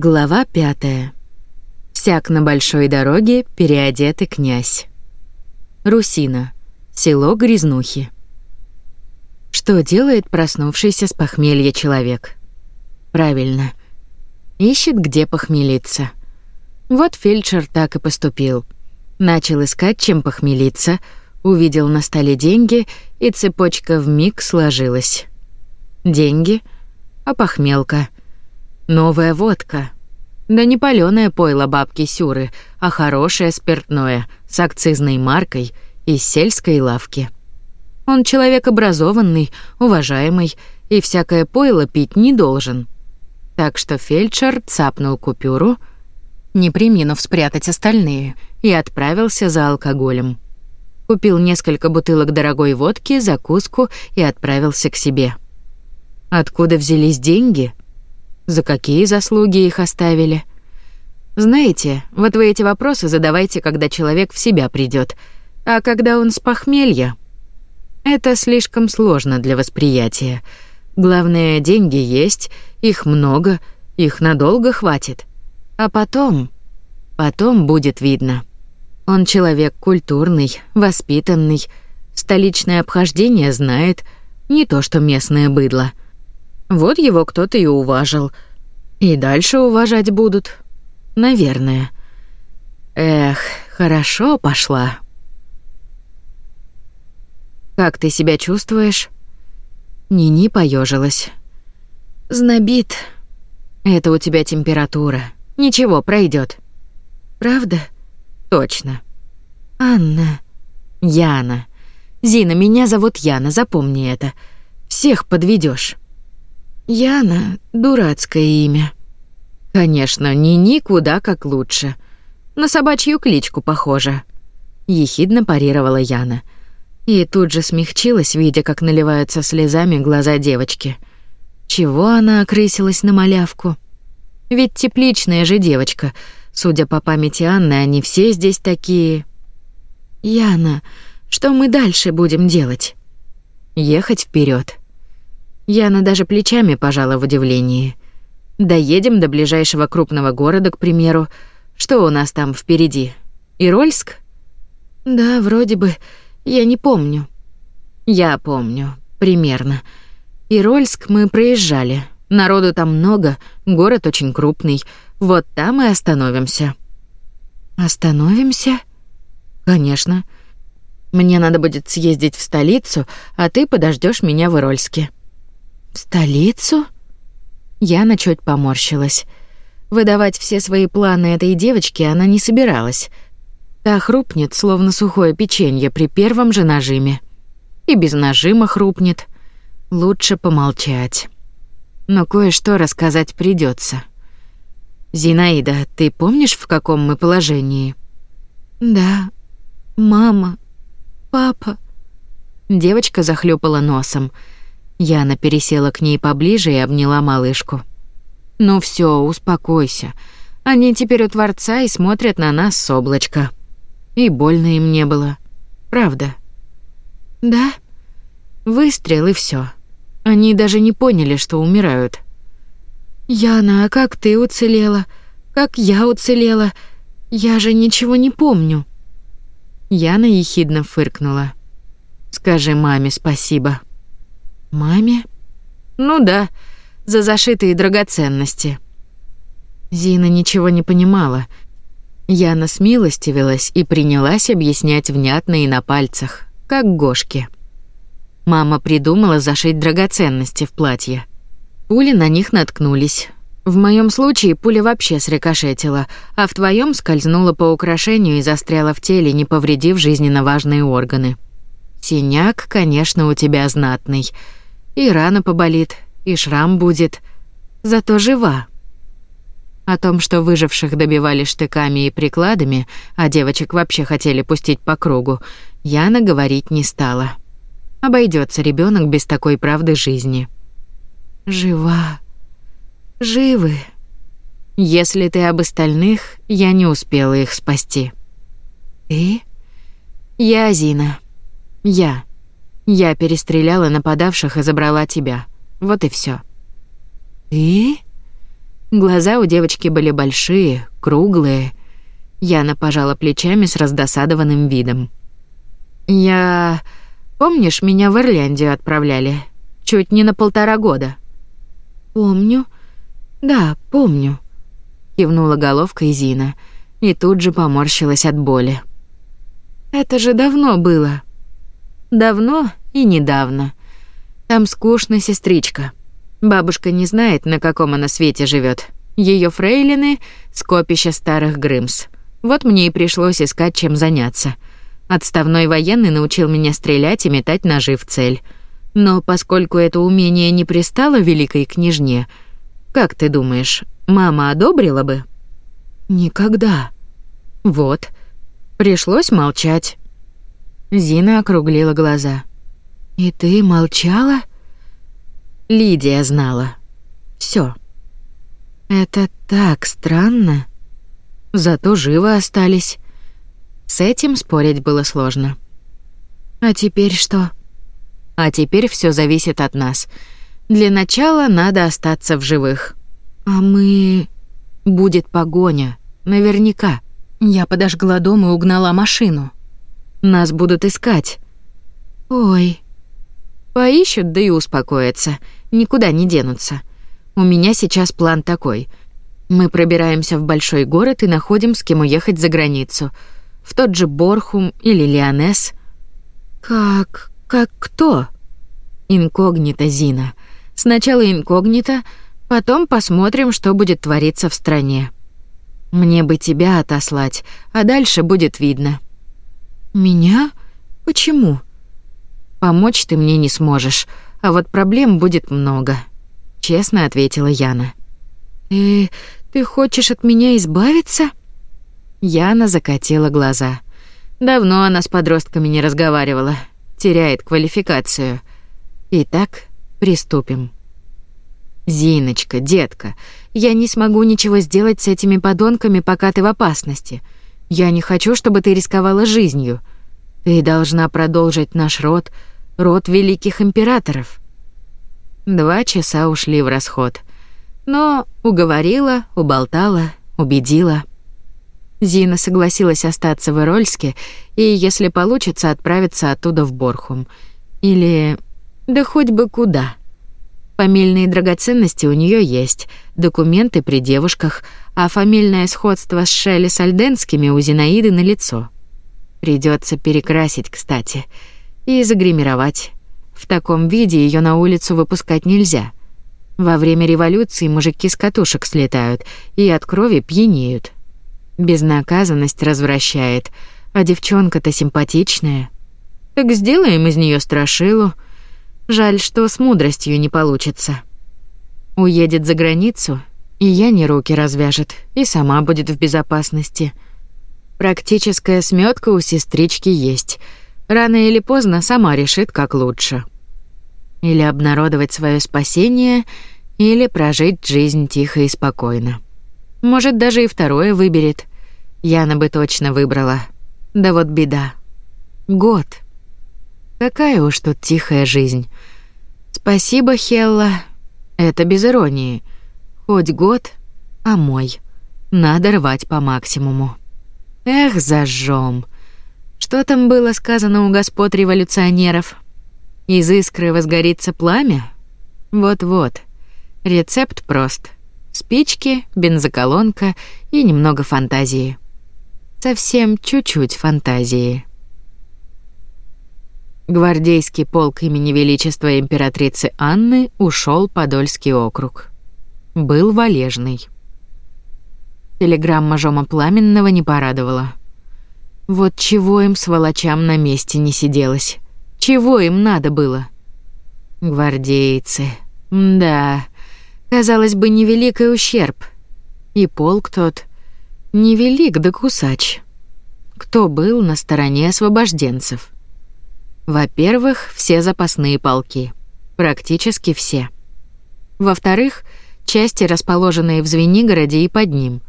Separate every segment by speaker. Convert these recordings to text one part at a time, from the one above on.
Speaker 1: Глава пятая. Всяк на большой дороге переодетый князь. Русина. Село Грязнухи. Что делает проснувшийся с похмелья человек? Правильно. Ищет, где похмелиться. Вот фельдшер так и поступил. Начал искать, чем похмелиться, увидел на столе деньги, и цепочка в миг сложилась. Деньги, а похмелка — Новая водка. Да не палёное пойло бабки Сюры, а хорошее спиртное, с акцизной маркой, из сельской лавки. Он человек образованный, уважаемый, и всякое пойло пить не должен. Так что фельдшер цапнул купюру, не приминув спрятать остальные, и отправился за алкоголем. Купил несколько бутылок дорогой водки, закуску и отправился к себе. Откуда взялись деньги? за какие заслуги их оставили. Знаете, вот вы эти вопросы задавайте, когда человек в себя придет, а когда он с похмелья. Это слишком сложно для восприятия. Главное, деньги есть, их много, их надолго хватит. А потом... Потом будет видно. Он человек культурный, воспитанный, столичное обхождение знает, не то что местное быдло. Вот его кто-то и уважил. И дальше уважать будут. Наверное. Эх, хорошо пошла. «Как ты себя чувствуешь?» Нини поежилась. «Знобит. Это у тебя температура. Ничего, пройдет. «Правда?» «Точно». «Анна». «Яна». «Зина, меня зовут Яна, запомни это. Всех подведешь. Яна — дурацкое имя. Конечно, не никуда как лучше. На собачью кличку похоже. Ехидно парировала Яна. И тут же смягчилась, видя, как наливаются слезами глаза девочки. Чего она окрысилась на малявку? Ведь тепличная же девочка. Судя по памяти Анны, они все здесь такие. Яна, что мы дальше будем делать? Ехать вперед. Яна даже плечами пожала в удивлении. Доедем до ближайшего крупного города, к примеру. Что у нас там впереди? Ирольск? Да, вроде бы. Я не помню. Я помню. Примерно. Ирольск мы проезжали. Народу там много, город очень крупный. Вот там и остановимся. Остановимся? Конечно. Мне надо будет съездить в столицу, а ты подождешь меня в Ирольске. «Столицу?» Яна чуть поморщилась. Выдавать все свои планы этой девочке она не собиралась. Та хрупнет, словно сухое печенье при первом же нажиме. И без нажима хрупнет. Лучше помолчать. Но кое-что рассказать придется. «Зинаида, ты помнишь, в каком мы положении?» «Да. Мама. Папа». Девочка захлюпала носом. «Мама». Яна пересела к ней поближе и обняла малышку. «Ну все, успокойся. Они теперь у Творца и смотрят на нас с облачка. И больно им не было. Правда». «Да?» Выстрел и все. Они даже не поняли, что умирают. «Яна, а как ты уцелела? Как я уцелела? Я же ничего не помню». Яна ехидно фыркнула. «Скажи маме спасибо». Маме? Ну да, за зашитые драгоценности. Зина ничего не понимала. Яна смилостивилась и принялась объяснять внятно и на пальцах, как Гошке. Мама придумала зашить драгоценности в платье. Пули на них наткнулись. В моем случае пуля вообще срикошетила, а в твоем скользнула по украшению и застряла в теле, не повредив жизненно важные органы. Синяк, конечно, у тебя знатный — и рана поболит, и шрам будет. Зато жива. О том, что выживших добивали штыками и прикладами, а девочек вообще хотели пустить по кругу, Яна говорить не стала. Обойдется ребенок без такой правды жизни. Жива. Живы. Если ты об остальных, я не успела их спасти. И? Я Зина. Я. Я перестреляла нападавших и забрала тебя. Вот и все. И? Глаза у девочки были большие, круглые. Яна пожала плечами с раздосадованным видом. «Я... Помнишь, меня в Ирландию отправляли? Чуть не на полтора года». «Помню. Да, помню», — кивнула головка Зина и тут же поморщилась от боли. «Это же давно было». «Давно?» И недавно. Там скучно, сестричка. Бабушка не знает, на каком она свете живет. Ее фрейлины — скопище старых Грымс. Вот мне и пришлось искать, чем заняться. Отставной военный научил меня стрелять и метать ножи в цель. Но поскольку это умение не пристало великой княжне, как ты думаешь, мама одобрила бы? Никогда. Вот. Пришлось молчать. Зина округлила глаза. «И ты молчала?» Лидия знала. Все. Это так странно. Зато живы остались. С этим спорить было сложно. А теперь что? А теперь все зависит от нас. Для начала надо остаться в живых. А мы... Будет погоня. Наверняка. Я подожгла дом и угнала машину. Нас будут искать. Ой, Поищут, да и успокоятся. Никуда не денутся. У меня сейчас план такой. Мы пробираемся в большой город и находим, с кем уехать за границу. В тот же Борхум или Лионес. Как... как кто? Инкогнито, Зина. Сначала инкогнито, потом посмотрим, что будет твориться в стране. Мне бы тебя отослать, а дальше будет видно. Меня? Почему? Помочь ты мне не сможешь, а вот проблем будет много, честно ответила Яна. Ты ты хочешь от меня избавиться? Яна закатила глаза. Давно она с подростками не разговаривала. Теряет квалификацию. Итак, приступим. Зиночка, детка, я не смогу ничего сделать с этими подонками, пока ты в опасности. Я не хочу, чтобы ты рисковала жизнью. Ты должна продолжить наш род, род великих императоров. Два часа ушли в расход. Но уговорила, уболтала, убедила. Зина согласилась остаться в Ирольске и, если получится, отправиться оттуда в Борхум. Или... да хоть бы куда. Фамильные драгоценности у нее есть, документы при девушках, а фамильное сходство с Шелли Сальденскими у Зинаиды на лицо. Придется перекрасить, кстати, и загримировать. В таком виде ее на улицу выпускать нельзя. Во время революции мужики с катушек слетают и от крови пьянеют. Безнаказанность развращает, а девчонка-то симпатичная. Так сделаем из нее страшилу. Жаль, что с мудростью не получится. Уедет за границу, и я не руки развяжет, и сама будет в безопасности — Практическая сметка у сестрички есть. Рано или поздно сама решит, как лучше. Или обнародовать свое спасение, или прожить жизнь тихо и спокойно. Может, даже и второе выберет. Яна бы точно выбрала. Да вот беда. Год. Какая уж тут тихая жизнь. Спасибо, Хелла. Это без иронии. Хоть год, а мой. Надо рвать по максимуму. Эх, зажжем. Что там было сказано у господ революционеров? Из искры возгорится пламя? Вот-вот. Рецепт прост. Спички, бензоколонка и немного фантазии. Совсем чуть-чуть фантазии. Гвардейский полк имени Величества императрицы Анны ушел Подольский округ. Был Валежный. Телеграмма Жома Пламенного не порадовала. Вот чего им, с сволочам, на месте не сиделось. Чего им надо было? Гвардейцы. Да. Казалось бы, невеликий ущерб. И полк тот. Невелик да кусач. Кто был на стороне освобожденцев? Во-первых, все запасные полки. Практически все. Во-вторых, части, расположенные в Звенигороде и под ним —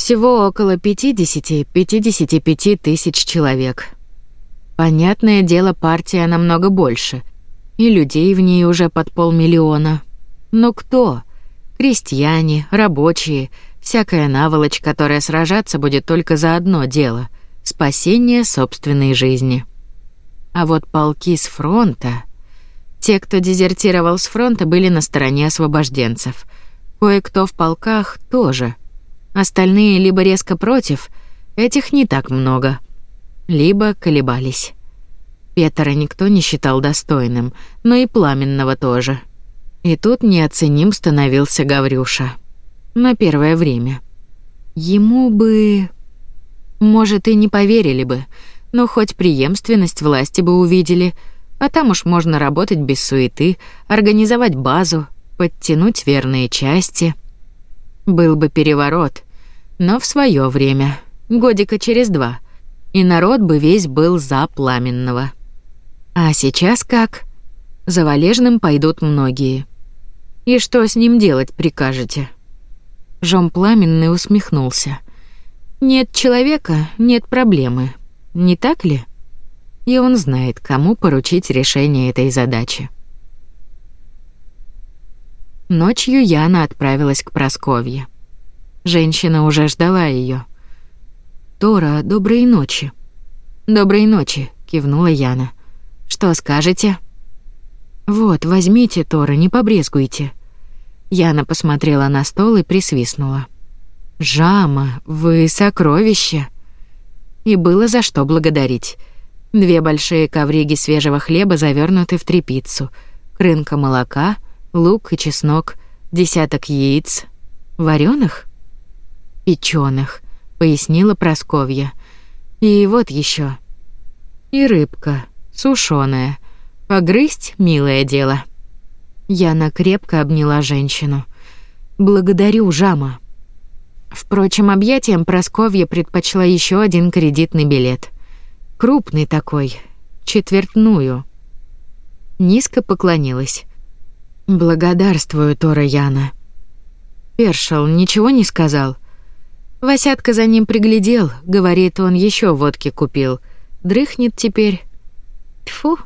Speaker 1: всего около 50-55 тысяч человек. Понятное дело, партия намного больше. И людей в ней уже под полмиллиона. Но кто? Крестьяне, рабочие, всякая наволочь, которая сражаться будет только за одно дело — спасение собственной жизни. А вот полки с фронта... Те, кто дезертировал с фронта, были на стороне освобожденцев. Кое-кто в полках тоже — Остальные либо резко против, этих не так много, либо колебались. Петра никто не считал достойным, но и Пламенного тоже. И тут неоценим становился Гаврюша. На первое время. Ему бы... Может, и не поверили бы, но хоть преемственность власти бы увидели, а там уж можно работать без суеты, организовать базу, подтянуть верные части — был бы переворот, но в свое время, годика через два, и народ бы весь был за пламенного. А сейчас как? За Валежным пойдут многие. И что с ним делать прикажете? Жом Пламенный усмехнулся. Нет человека нет проблемы. Не так ли? И он знает, кому поручить решение этой задачи. Ночью Яна отправилась к Просковье. Женщина уже ждала ее. «Тора, доброй ночи». «Доброй ночи», — кивнула Яна. «Что скажете?» «Вот, возьмите, Тора, не побрезгуйте». Яна посмотрела на стол и присвистнула. «Жама, вы сокровище!» И было за что благодарить. Две большие ковриги свежего хлеба завернуты в трепицу, крынка молока — лук и чеснок, десяток яиц, вареных, печеных, пояснила Просковья. И вот еще И рыбка, сушеная. Погрызть милое дело. Яна крепко обняла женщину. Благодарю, Жама. Впрочем, объятиям Просковья предпочла еще один кредитный билет. Крупный такой, четвертную. Низко поклонилась. «Благодарствую, Тора Яна». Першел ничего не сказал. Васятка за ним приглядел, говорит, он еще водки купил. Дрыхнет теперь. Тьфу.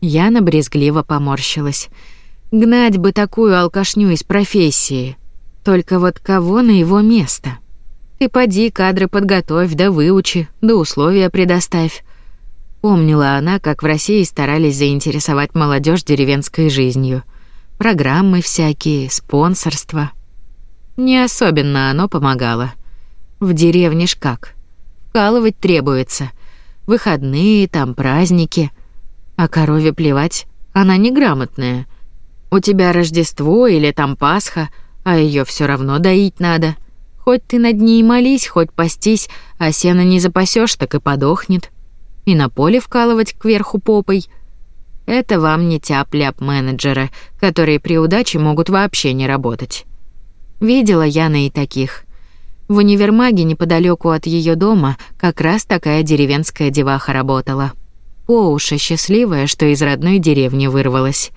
Speaker 1: Яна брезгливо поморщилась. Гнать бы такую алкашню из профессии. Только вот кого на его место? Ты поди кадры подготовь, да выучи, да условия предоставь. Помнила она, как в России старались заинтересовать молодежь деревенской жизнью — программы всякие, спонсорство. Не особенно оно помогало. В деревне ж как. Вкалывать требуется. Выходные, там праздники. А корове плевать, она неграмотная. У тебя Рождество или там Пасха, а ее все равно доить надо. Хоть ты над ней молись, хоть пастись, а сена не запасешь, так и подохнет. И на поле вкалывать кверху попой — это вам не тяп-ляп менеджеры, которые при удаче могут вообще не работать. Видела я на и таких. В универмаге неподалеку от ее дома как раз такая деревенская деваха работала. По уши счастливая, что из родной деревни вырвалась.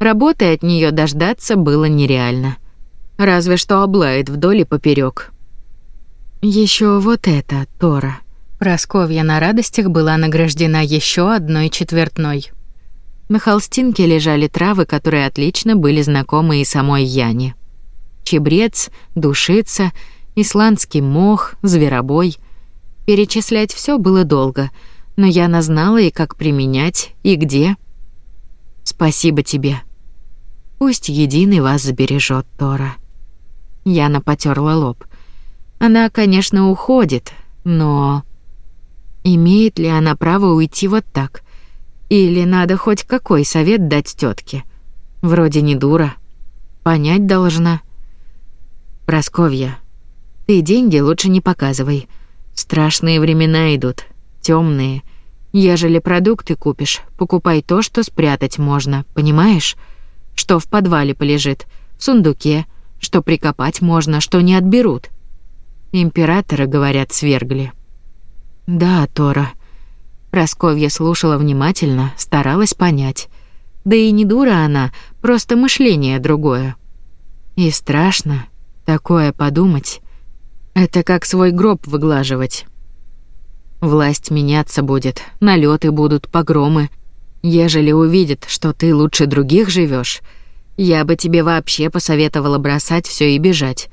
Speaker 1: Работы от нее дождаться было нереально. Разве что облает вдоль и поперек. Еще вот это, Тора. Просковья на радостях была награждена еще одной четвертной. На холстинке лежали травы, которые отлично были знакомы и самой Яне. Чебрец, душица, исландский мох, зверобой. Перечислять все было долго, но Яна знала и как применять, и где. «Спасибо тебе. Пусть единый вас забережет, Тора». Яна потёрла лоб. «Она, конечно, уходит, но...» Имеет ли она право уйти вот так? Или надо хоть какой совет дать тетке? Вроде не дура. Понять должна. Просковья, ты деньги лучше не показывай. Страшные времена идут, темные. Ежели продукты купишь, покупай то, что спрятать можно, понимаешь? Что в подвале полежит, в сундуке, что прикопать можно, что не отберут. Императора, говорят, свергли. Да, Тора, — Просковья слушала внимательно, старалась понять. Да и не дура она, просто мышление другое. И страшно такое подумать. Это как свой гроб выглаживать. Власть меняться будет, налеты будут, погромы. Ежели увидят, что ты лучше других живешь, я бы тебе вообще посоветовала бросать все и бежать.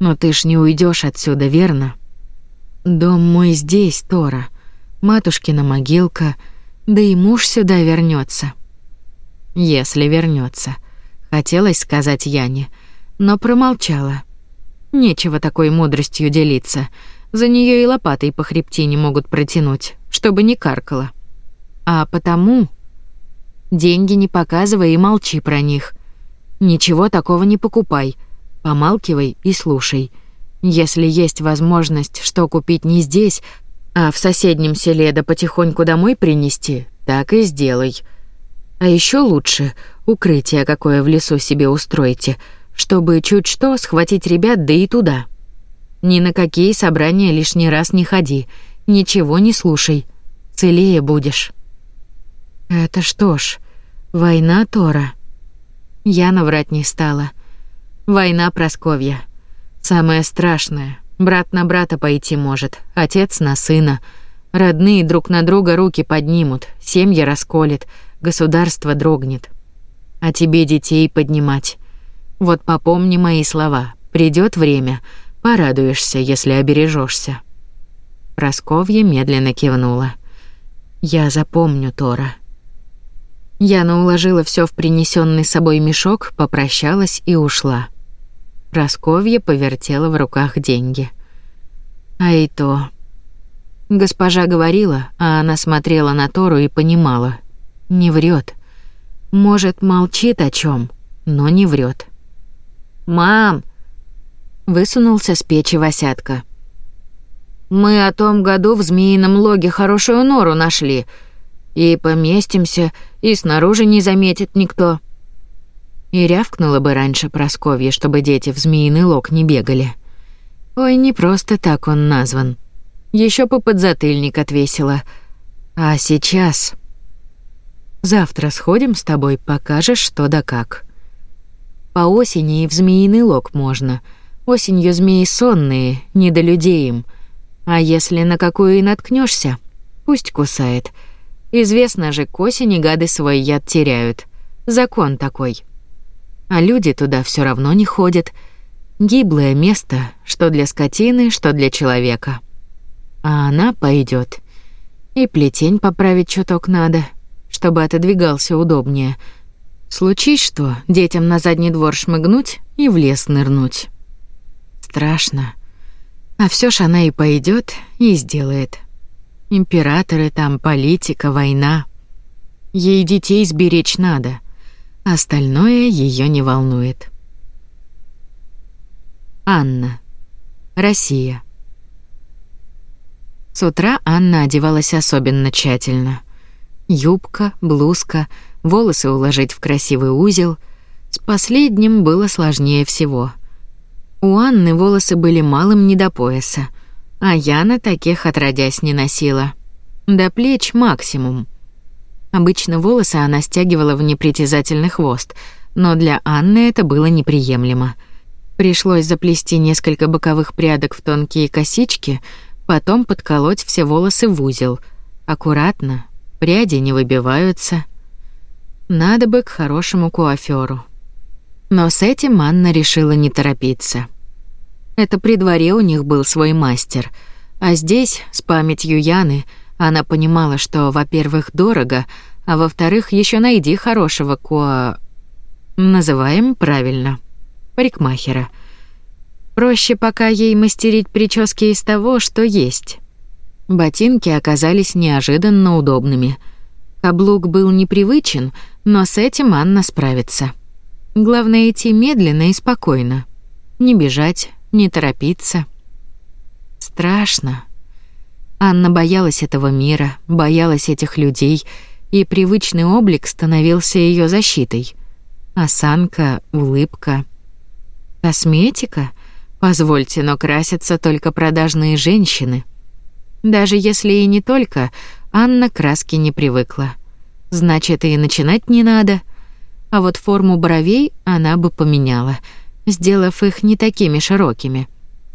Speaker 1: Но ты ж не уйдешь отсюда, верно? Дом мой здесь, Тора матушкина могилка, да и муж сюда вернется. Если вернется, хотелось сказать Яне, но промолчала. Нечего такой мудростью делиться. За нее и лопатой по хребтине могут протянуть, чтобы не каркала. А потому деньги не показывай и молчи про них. Ничего такого не покупай. Помалкивай и слушай. Если есть возможность что купить не здесь, а в соседнем селе да потихоньку домой принести, так и сделай. А еще лучше укрытие какое в лесу себе устроите, чтобы чуть что схватить ребят да и туда. Ни на какие собрания лишний раз не ходи, ничего не слушай. Целее будешь. Это что ж, война Тора. Я наврать не стала. Война Просковья. Самое страшное — Брат на брата пойти может, отец на сына. Родные друг на друга руки поднимут, семья расколет, государство дрогнет. А тебе детей поднимать. Вот попомни мои слова. Придет время, порадуешься, если обережешься. Просковья медленно кивнула. Я запомню, Тора. Яна уложила все в принесенный собой мешок, попрощалась и ушла. Просковья повертела в руках деньги. А и то. Госпожа говорила, а она смотрела на Тору и понимала. Не врет. Может, молчит о чем, но не врет. «Мам!» Высунулся с печи Васятка. «Мы о том году в Змеином логе хорошую нору нашли. И поместимся, и снаружи не заметит никто». И рявкнула бы раньше Просковье, чтобы дети в змеиный лог не бегали. Ой, не просто так он назван. Еще по подзатыльник отвесила. А сейчас... Завтра сходим с тобой, покажешь что да как. По осени и в змеиный лог можно. Осенью змеи сонные, не до людей им. А если на какую и наткнешься, пусть кусает. Известно же, к осени гады свой яд теряют. Закон такой а люди туда все равно не ходят. Гиблое место, что для скотины, что для человека. А она пойдет. И плетень поправить чуток надо, чтобы отодвигался удобнее. Случись что, детям на задний двор шмыгнуть и в лес нырнуть. Страшно. А все ж она и пойдет, и сделает. Императоры там, политика, война. Ей детей сберечь надо. Остальное ее не волнует. Анна. Россия. С утра Анна одевалась особенно тщательно. Юбка, блузка, волосы уложить в красивый узел. С последним было сложнее всего. У Анны волосы были малым не до пояса, а Яна таких отродясь не носила. До плеч максимум. Обычно волосы она стягивала в непритязательный хвост, но для Анны это было неприемлемо. Пришлось заплести несколько боковых прядок в тонкие косички, потом подколоть все волосы в узел. Аккуратно, пряди не выбиваются. Надо бы к хорошему куафёру. Но с этим Анна решила не торопиться. Это при дворе у них был свой мастер, а здесь, с памятью Яны, — она понимала, что, во-первых, дорого, а во-вторых, еще найди хорошего ко... Называем правильно. Парикмахера. Проще пока ей мастерить прически из того, что есть. Ботинки оказались неожиданно удобными. Каблук был непривычен, но с этим Анна справится. Главное идти медленно и спокойно. Не бежать, не торопиться. Страшно. Анна боялась этого мира, боялась этих людей, и привычный облик становился ее защитой. Осанка, улыбка. Косметика? Позвольте, но красятся только продажные женщины. Даже если и не только, Анна к краске не привыкла. Значит, и начинать не надо. А вот форму бровей она бы поменяла, сделав их не такими широкими.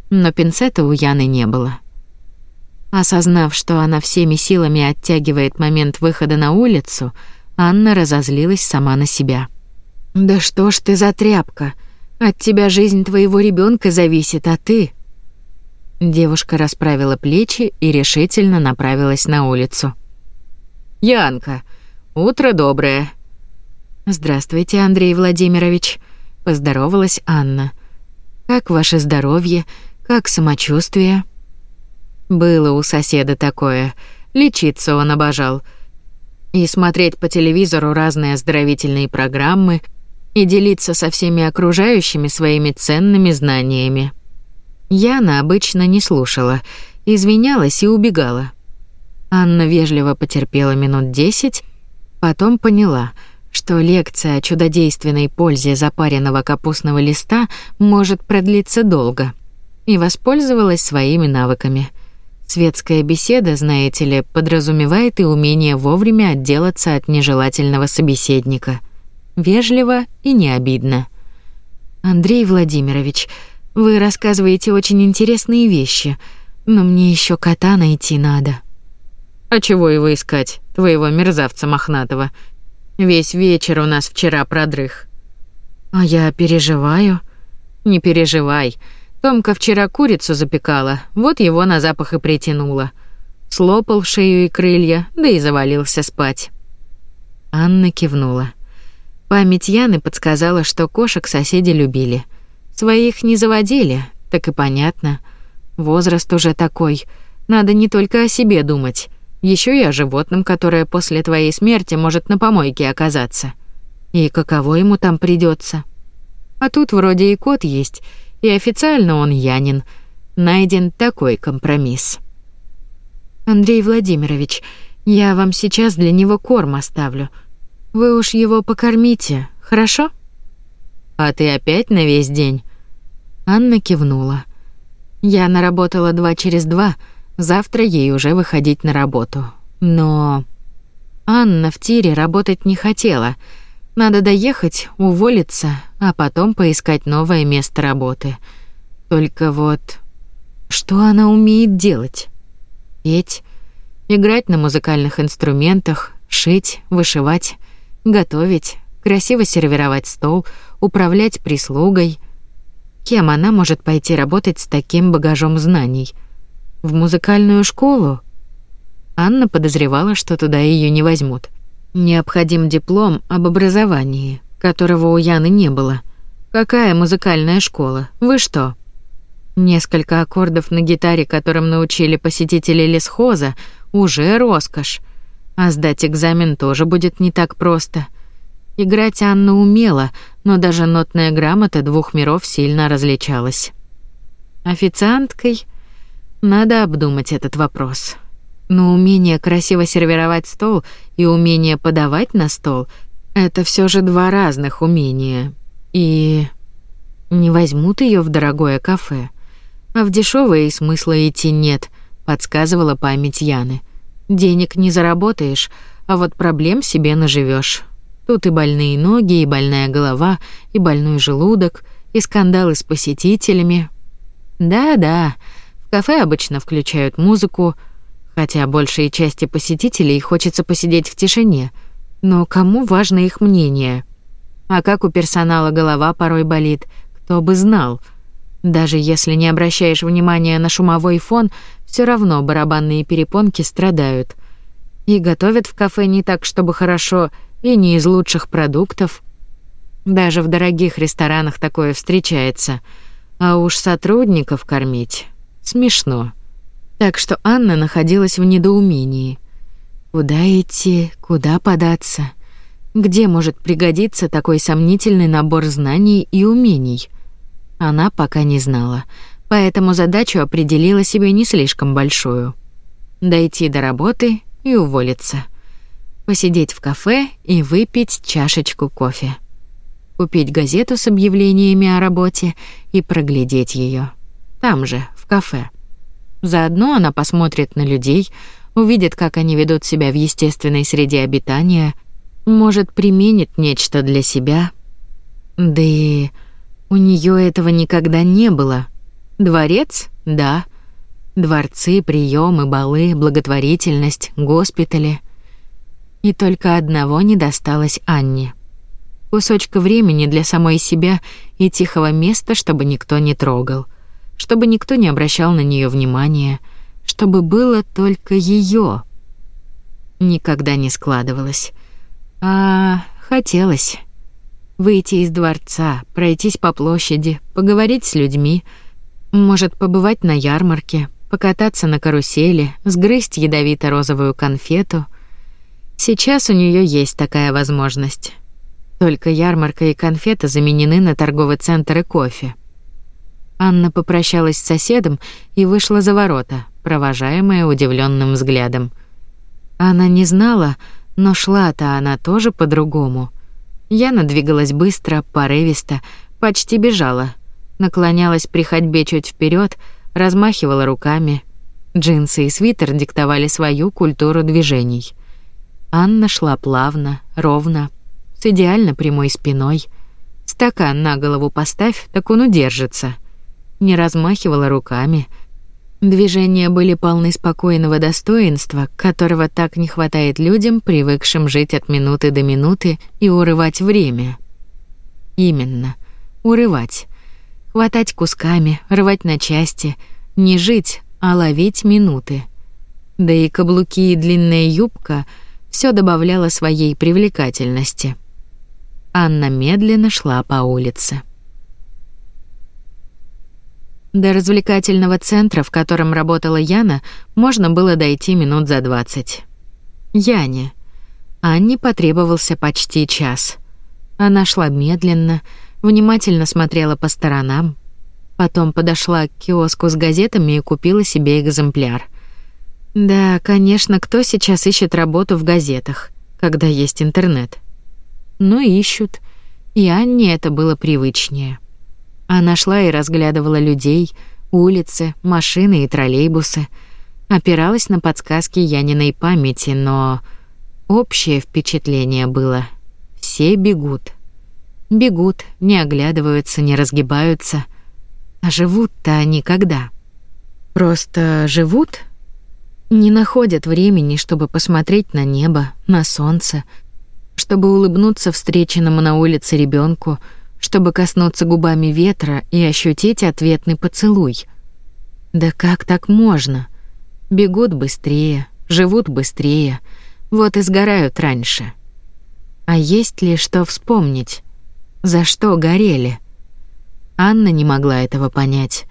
Speaker 1: Но пинцета у Яны не было. Осознав, что она всеми силами оттягивает момент выхода на улицу, Анна разозлилась сама на себя. «Да что ж ты за тряпка? От тебя жизнь твоего ребенка зависит, а ты...» Девушка расправила плечи и решительно направилась на улицу. «Янка, утро доброе». «Здравствуйте, Андрей Владимирович», — поздоровалась Анна. «Как ваше здоровье? Как самочувствие?» Было у соседа такое. Лечиться он обожал. И смотреть по телевизору разные оздоровительные программы, и делиться со всеми окружающими своими ценными знаниями. Яна обычно не слушала, извинялась и убегала. Анна вежливо потерпела минут десять, потом поняла, что лекция о чудодейственной пользе запаренного капустного листа может продлиться долго, и воспользовалась своими навыками. Светская беседа, знаете ли, подразумевает и умение вовремя отделаться от нежелательного собеседника. Вежливо и не обидно. Андрей Владимирович, вы рассказываете очень интересные вещи, но мне еще кота найти надо. А чего его искать, твоего мерзавца мохнатого? Весь вечер у нас вчера продрых. А я переживаю. Не переживай. Томка вчера курицу запекала, вот его на запах и притянула, Слопал шею и крылья, да и завалился спать. Анна кивнула. Память Яны подсказала, что кошек соседи любили. Своих не заводили, так и понятно. Возраст уже такой. Надо не только о себе думать, еще и о животном, которое после твоей смерти может на помойке оказаться. И каково ему там придется. А тут вроде и кот есть, и официально он Янин. Найден такой компромисс. Андрей Владимирович, я вам сейчас для него корм оставлю. Вы уж его покормите, хорошо? А ты опять на весь день? Анна кивнула. Я наработала два через два, завтра ей уже выходить на работу. Но Анна в тире работать не хотела. Надо доехать, уволиться, а потом поискать новое место работы. Только вот... Что она умеет делать? Петь, играть на музыкальных инструментах, шить, вышивать, готовить, красиво сервировать стол, управлять прислугой. Кем она может пойти работать с таким багажом знаний? В музыкальную школу? Анна подозревала, что туда ее не возьмут. Необходим диплом об образовании, которого у Яны не было. Какая музыкальная школа? Вы что? Несколько аккордов на гитаре, которым научили посетители лесхоза, уже роскошь. А сдать экзамен тоже будет не так просто. Играть Анна умела, но даже нотная грамота двух миров сильно различалась. Официанткой надо обдумать этот вопрос. Но умение красиво сервировать стол и умение подавать на стол — это все же два разных умения. И не возьмут ее в дорогое кафе. А в дешевое и смысла идти нет, подсказывала память Яны. Денег не заработаешь, а вот проблем себе наживешь. Тут и больные ноги, и больная голова, и больной желудок, и скандалы с посетителями. Да-да, в кафе обычно включают музыку — Хотя большей части посетителей хочется посидеть в тишине, но кому важно их мнение? А как у персонала голова порой болит, кто бы знал. Даже если не обращаешь внимания на шумовой фон, все равно барабанные перепонки страдают. И готовят в кафе не так, чтобы хорошо, и не из лучших продуктов. Даже в дорогих ресторанах такое встречается. А уж сотрудников кормить смешно так что Анна находилась в недоумении. Куда идти, куда податься? Где может пригодиться такой сомнительный набор знаний и умений? Она пока не знала, поэтому задачу определила себе не слишком большую. Дойти до работы и уволиться. Посидеть в кафе и выпить чашечку кофе. Купить газету с объявлениями о работе и проглядеть ее Там же, в кафе. Заодно она посмотрит на людей, увидит, как они ведут себя в естественной среде обитания, может, применит нечто для себя. Да и у нее этого никогда не было. Дворец? Да. Дворцы, приемы, балы, благотворительность, госпитали. И только одного не досталось Анне. Кусочка времени для самой себя и тихого места, чтобы никто не трогал — чтобы никто не обращал на нее внимания, чтобы было только ее. Никогда не складывалось. А хотелось выйти из дворца, пройтись по площади, поговорить с людьми, может, побывать на ярмарке, покататься на карусели, сгрызть ядовито-розовую конфету. Сейчас у нее есть такая возможность. Только ярмарка и конфета заменены на торговый центр и кофе. Анна попрощалась с соседом и вышла за ворота, провожаемая удивленным взглядом. Она не знала, но шла-то она тоже по-другому. Я надвигалась быстро, порывисто, почти бежала. Наклонялась при ходьбе чуть вперед, размахивала руками. Джинсы и свитер диктовали свою культуру движений. Анна шла плавно, ровно, с идеально прямой спиной. Стакан на голову поставь, так он удержится — не размахивала руками. Движения были полны спокойного достоинства, которого так не хватает людям, привыкшим жить от минуты до минуты и урывать время. Именно, урывать. Хватать кусками, рвать на части, не жить, а ловить минуты. Да и каблуки и длинная юбка все добавляло своей привлекательности. Анна медленно шла по улице. До развлекательного центра, в котором работала Яна, можно было дойти минут за двадцать. Яне. Анне потребовался почти час. Она шла медленно, внимательно смотрела по сторонам, потом подошла к киоску с газетами и купила себе экземпляр. Да, конечно, кто сейчас ищет работу в газетах, когда есть интернет? Ну, ищут. И Анне это было привычнее. Она шла и разглядывала людей, улицы, машины и троллейбусы. Опиралась на подсказки Яниной памяти, но общее впечатление было: все бегут. Бегут, не оглядываются, не разгибаются. А живут-то они когда? Просто живут? Не находят времени, чтобы посмотреть на небо, на солнце, чтобы улыбнуться встреченному на улице ребенку чтобы коснуться губами ветра и ощутить ответный поцелуй. Да как так можно? Бегут быстрее, живут быстрее, вот и сгорают раньше. А есть ли что вспомнить? За что горели? Анна не могла этого понять.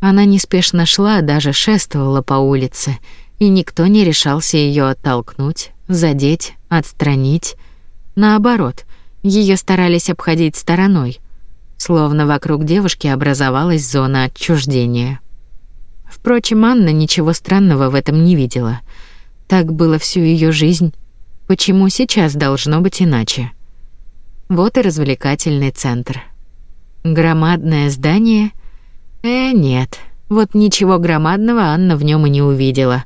Speaker 1: Она неспешно шла, даже шествовала по улице, и никто не решался ее оттолкнуть, задеть, отстранить. Наоборот — ее старались обходить стороной, словно вокруг девушки образовалась зона отчуждения. Впрочем, Анна ничего странного в этом не видела. Так было всю ее жизнь. Почему сейчас должно быть иначе? Вот и развлекательный центр. Громадное здание? Э, нет. Вот ничего громадного Анна в нем и не увидела.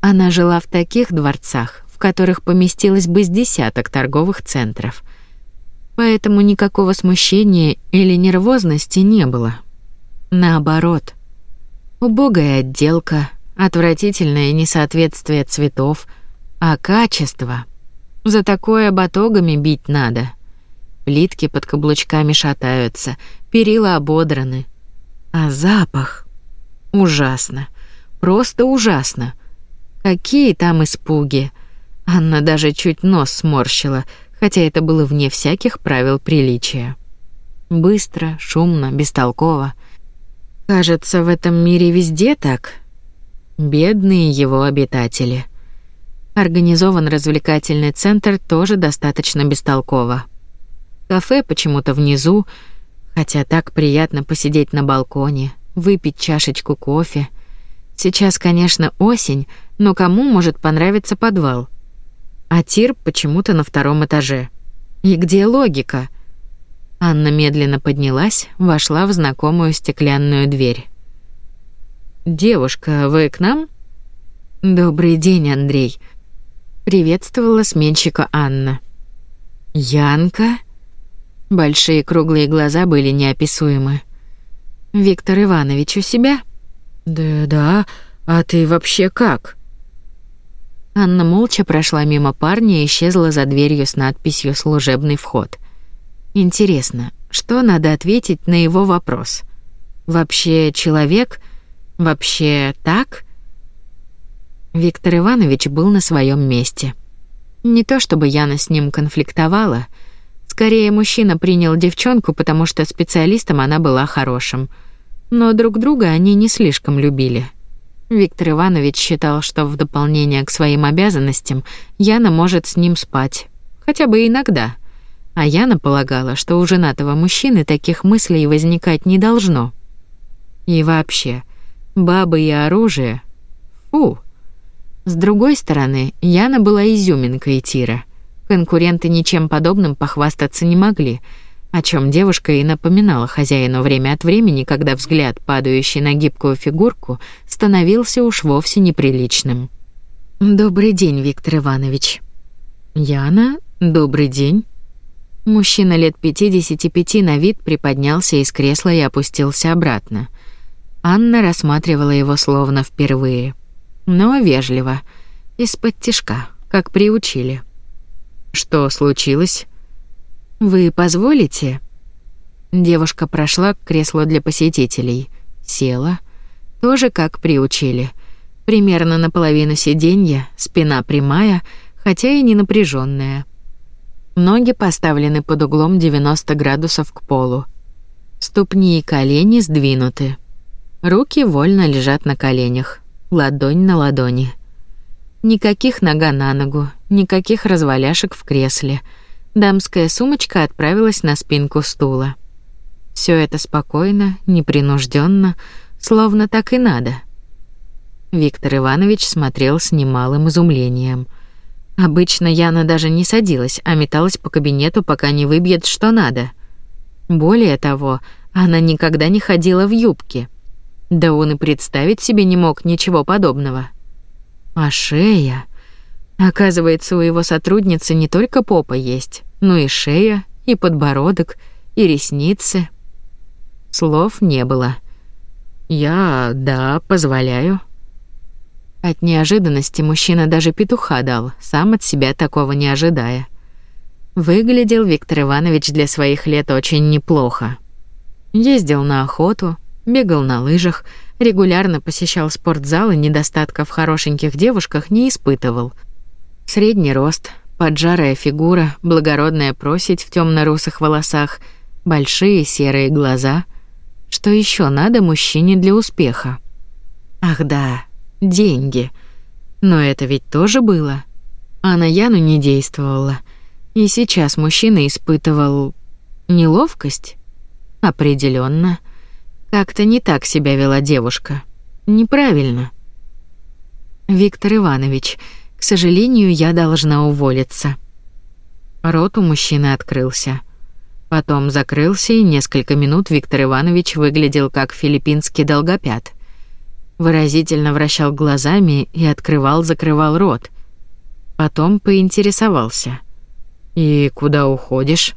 Speaker 1: Она жила в таких дворцах, в которых поместилось бы с десяток торговых центров — поэтому никакого смущения или нервозности не было. Наоборот. Убогая отделка, отвратительное несоответствие цветов, а качество. За такое батогами бить надо. Плитки под каблучками шатаются, перила ободраны. А запах ужасно. Просто ужасно. Какие там испуги. Анна даже чуть нос сморщила, хотя это было вне всяких правил приличия. Быстро, шумно, бестолково. Кажется, в этом мире везде так. Бедные его обитатели. Организован развлекательный центр тоже достаточно бестолково. Кафе почему-то внизу, хотя так приятно посидеть на балконе, выпить чашечку кофе. Сейчас, конечно, осень, но кому может понравиться подвал? а тир почему-то на втором этаже. И где логика? Анна медленно поднялась, вошла в знакомую стеклянную дверь. «Девушка, вы к нам?» «Добрый день, Андрей», — приветствовала сменщика Анна. «Янка?» Большие круглые глаза были неописуемы. «Виктор Иванович у себя?» «Да-да, а ты вообще как?» Анна молча прошла мимо парня и исчезла за дверью с надписью «Служебный вход». Интересно, что надо ответить на его вопрос? Вообще человек? Вообще так? Виктор Иванович был на своем месте. Не то чтобы Яна с ним конфликтовала, скорее мужчина принял девчонку, потому что специалистом она была хорошим. Но друг друга они не слишком любили. Виктор Иванович считал, что в дополнение к своим обязанностям Яна может с ним спать, хотя бы иногда. А Яна полагала, что у женатого мужчины таких мыслей возникать не должно. И вообще, бабы и оружие. Фу. С другой стороны, Яна была изюминкой тира. Конкуренты ничем подобным похвастаться не могли — о чем девушка и напоминала хозяину время от времени, когда взгляд, падающий на гибкую фигурку, становился уж вовсе неприличным. «Добрый день, Виктор Иванович». «Яна, добрый день». Мужчина лет 55 на вид приподнялся из кресла и опустился обратно. Анна рассматривала его словно впервые, но вежливо, из-под тишка, как приучили. «Что случилось?» «Вы позволите?» Девушка прошла к креслу для посетителей, села, тоже как приучили. Примерно наполовину сиденья, спина прямая, хотя и не напряженная. Ноги поставлены под углом 90 градусов к полу. Ступни и колени сдвинуты. Руки вольно лежат на коленях, ладонь на ладони. Никаких нога на ногу, никаких разваляшек в кресле — дамская сумочка отправилась на спинку стула. Все это спокойно, непринужденно, словно так и надо. Виктор Иванович смотрел с немалым изумлением. Обычно Яна даже не садилась, а металась по кабинету, пока не выбьет что надо. Более того, она никогда не ходила в юбке. Да он и представить себе не мог ничего подобного. А шея... Оказывается, у его сотрудницы не только попа есть, но и шея, и подбородок, и ресницы. Слов не было. «Я... да, позволяю». От неожиданности мужчина даже петуха дал, сам от себя такого не ожидая. Выглядел Виктор Иванович для своих лет очень неплохо. Ездил на охоту, бегал на лыжах, регулярно посещал спортзал и недостатка в хорошеньких девушках не испытывал – Средний рост, поджарая фигура, благородная просить в темно русых волосах, большие серые глаза. Что еще надо мужчине для успеха? Ах да, деньги. Но это ведь тоже было. А на Яну не действовала. И сейчас мужчина испытывал неловкость. Определенно. Как-то не так себя вела девушка. Неправильно. Виктор Иванович, к сожалению, я должна уволиться. Рот у мужчины открылся. Потом закрылся, и несколько минут Виктор Иванович выглядел как филиппинский долгопят. Выразительно вращал глазами и открывал-закрывал рот. Потом поинтересовался. «И куда уходишь?»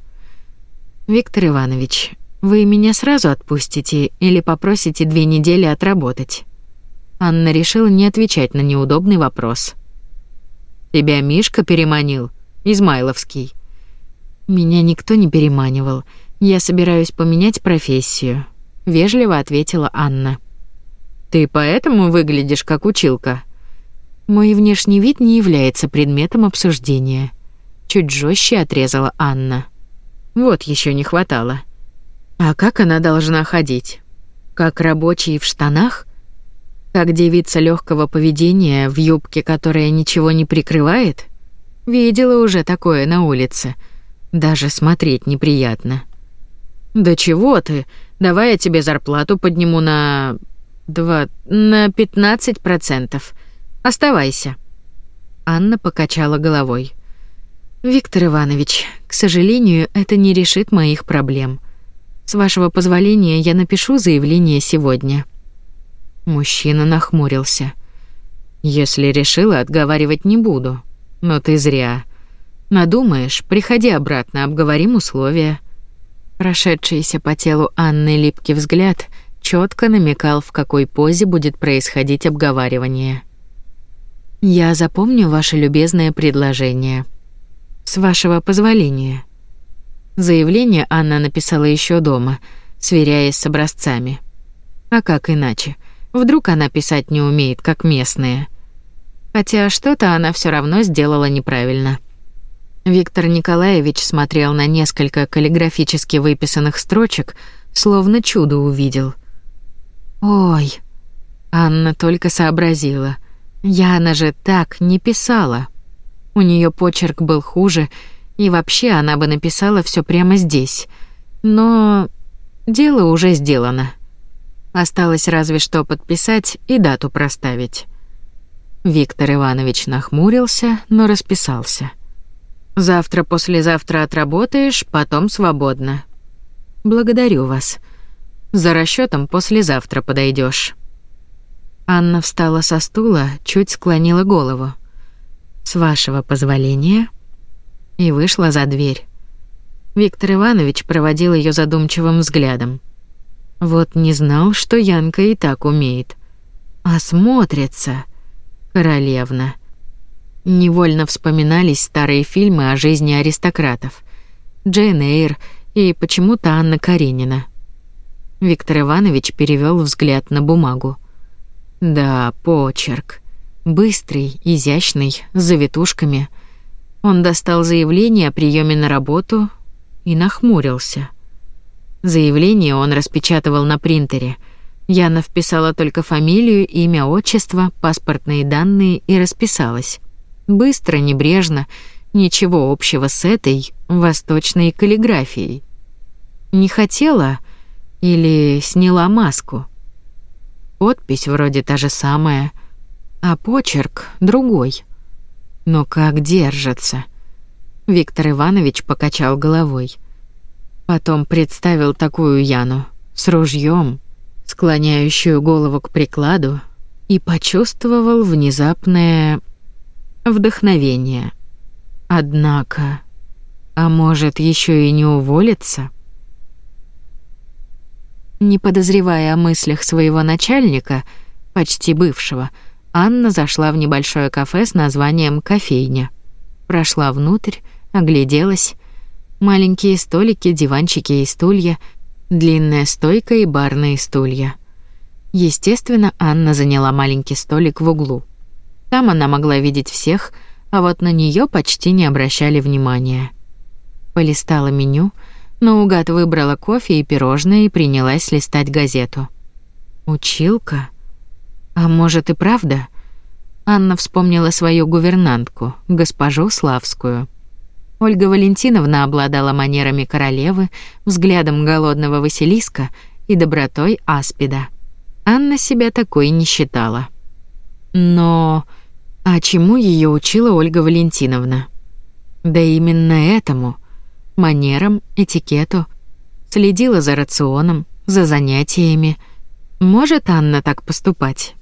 Speaker 1: «Виктор Иванович, вы меня сразу отпустите или попросите две недели отработать?» Анна решила не отвечать на неудобный вопрос. Тебя Мишка переманил? Измайловский. Меня никто не переманивал. Я собираюсь поменять профессию, вежливо ответила Анна. Ты поэтому выглядишь как училка. Мой внешний вид не является предметом обсуждения, чуть жестче отрезала Анна. Вот еще не хватало. А как она должна ходить? Как рабочие в штанах? Как девица легкого поведения в юбке, которая ничего не прикрывает? Видела уже такое на улице. Даже смотреть неприятно. Да чего ты? Давай я тебе зарплату подниму на два на 15%. Оставайся. Анна покачала головой. Виктор Иванович, к сожалению, это не решит моих проблем. С вашего позволения, я напишу заявление сегодня. Мужчина нахмурился. «Если решила, отговаривать не буду. Но ты зря. Надумаешь, приходи обратно, обговорим условия». Прошедшийся по телу Анны липкий взгляд четко намекал, в какой позе будет происходить обговаривание. «Я запомню ваше любезное предложение. С вашего позволения». Заявление Анна написала еще дома, сверяясь с образцами. А как иначе? — Вдруг она писать не умеет, как местные. Хотя что-то она все равно сделала неправильно. Виктор Николаевич смотрел на несколько каллиграфически выписанных строчек, словно чудо увидел. Ой. Анна только сообразила. Яна же так не писала. У нее почерк был хуже, и вообще она бы написала все прямо здесь. Но дело уже сделано. Осталось разве что подписать и дату проставить. Виктор Иванович нахмурился, но расписался. «Завтра, послезавтра отработаешь, потом свободно». «Благодарю вас. За расчетом послезавтра подойдешь. Анна встала со стула, чуть склонила голову. «С вашего позволения?» И вышла за дверь. Виктор Иванович проводил ее задумчивым взглядом. Вот не знал, что Янка и так умеет. А смотрится. Королевна. Невольно вспоминались старые фильмы о жизни аристократов. Джейн Эйр и почему-то Анна Каренина. Виктор Иванович перевел взгляд на бумагу. Да, почерк. Быстрый, изящный, с завитушками. Он достал заявление о приеме на работу и нахмурился. Заявление он распечатывал на принтере. Яна вписала только фамилию, имя, отчество, паспортные данные и расписалась. Быстро, небрежно, ничего общего с этой восточной каллиграфией. Не хотела или сняла маску. Подпись вроде та же самая, а почерк другой. Но как держится? Виктор Иванович покачал головой. Потом представил такую Яну с ружьем, склоняющую голову к прикладу, и почувствовал внезапное вдохновение. Однако, а может, еще и не уволится? Не подозревая о мыслях своего начальника, почти бывшего, Анна зашла в небольшое кафе с названием «Кофейня». Прошла внутрь, огляделась Маленькие столики, диванчики и стулья, длинная стойка и барные стулья. Естественно, Анна заняла маленький столик в углу. Там она могла видеть всех, а вот на нее почти не обращали внимания. Полистала меню, но наугад выбрала кофе и пирожные и принялась листать газету. Училка? А может и правда? Анна вспомнила свою гувернантку, госпожу Славскую. Ольга Валентиновна обладала манерами королевы, взглядом голодного Василиска и добротой Аспида. Анна себя такой не считала. Но а чему ее учила Ольга Валентиновна? Да именно этому манерам, этикету. Следила за рационом, за занятиями. Может Анна так поступать?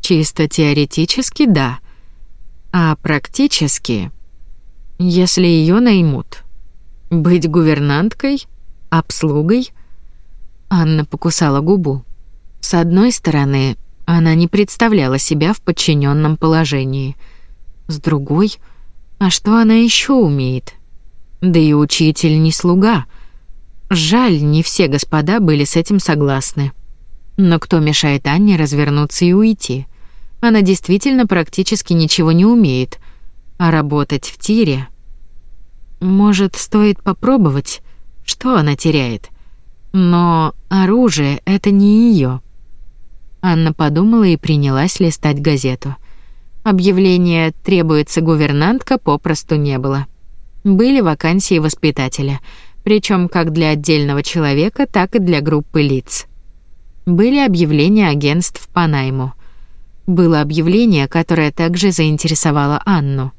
Speaker 1: Чисто теоретически да, а практически если ее наймут? Быть гувернанткой? Обслугой? Анна покусала губу. С одной стороны, она не представляла себя в подчиненном положении. С другой, а что она еще умеет? Да и учитель не слуга. Жаль, не все господа были с этим согласны. Но кто мешает Анне развернуться и уйти? Она действительно практически ничего не умеет — а работать в тире? Может, стоит попробовать? Что она теряет? Но оружие — это не ее. Анна подумала и принялась листать газету. Объявление «Требуется гувернантка» попросту не было. Были вакансии воспитателя, причем как для отдельного человека, так и для группы лиц. Были объявления агентств по найму. Было объявление, которое также заинтересовало Анну.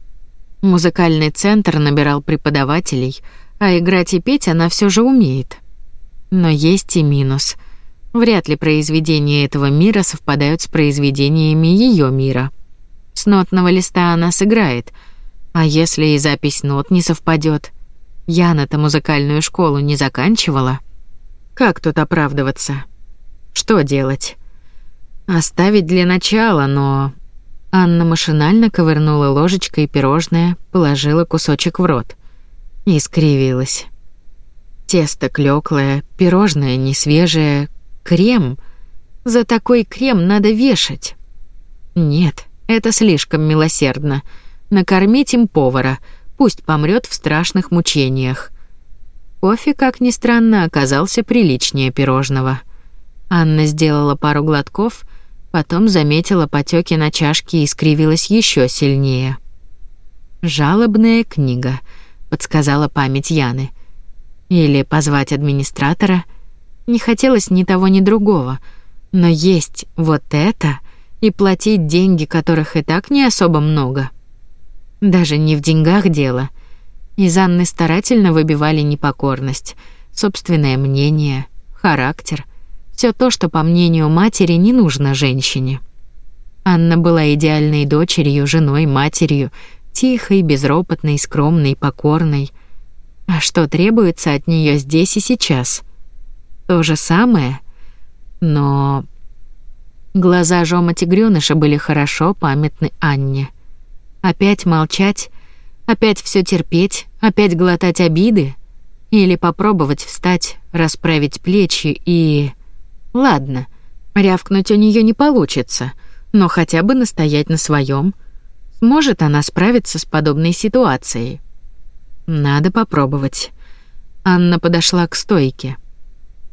Speaker 1: Музыкальный центр набирал преподавателей, а играть и петь она все же умеет. Но есть и минус. Вряд ли произведения этого мира совпадают с произведениями ее мира. С нотного листа она сыграет, а если и запись нот не совпадет? Яна-то музыкальную школу не заканчивала. Как тут оправдываться? Что делать? Оставить для начала, но Анна машинально ковырнула ложечкой пирожное, положила кусочек в рот и скривилась. Тесто клёклое, пирожное не свежее, крем. За такой крем надо вешать. Нет, это слишком милосердно. Накормить им повара, пусть помрет в страшных мучениях. Кофе, как ни странно, оказался приличнее пирожного. Анна сделала пару глотков — Потом заметила потеки на чашке и скривилась еще сильнее. «Жалобная книга», — подсказала память Яны. «Или позвать администратора. Не хотелось ни того, ни другого. Но есть вот это и платить деньги, которых и так не особо много. Даже не в деньгах дело. Из Анны старательно выбивали непокорность, собственное мнение, характер, все то, что, по мнению матери, не нужно женщине. Анна была идеальной дочерью, женой, матерью, тихой, безропотной, скромной, покорной. А что требуется от нее здесь и сейчас? То же самое, но глаза Жома Тигрёныша были хорошо памятны Анне. Опять молчать, опять все терпеть, опять глотать обиды или попробовать встать, расправить плечи и Ладно, рявкнуть у нее не получится, но хотя бы настоять на своем. Сможет она справиться с подобной ситуацией? Надо попробовать. Анна подошла к стойке.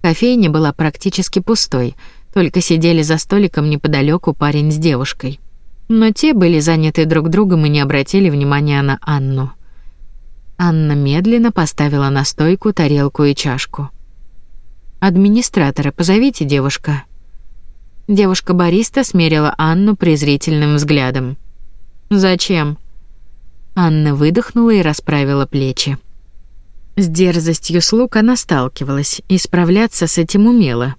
Speaker 1: Кофейня была практически пустой, только сидели за столиком неподалеку парень с девушкой. Но те были заняты друг другом и не обратили внимания на Анну. Анна медленно поставила на стойку тарелку и чашку. «Администратора позовите, девушка». Девушка-бариста смерила Анну презрительным взглядом. «Зачем?» Анна выдохнула и расправила плечи. С дерзостью слуг она сталкивалась и справляться с этим умела.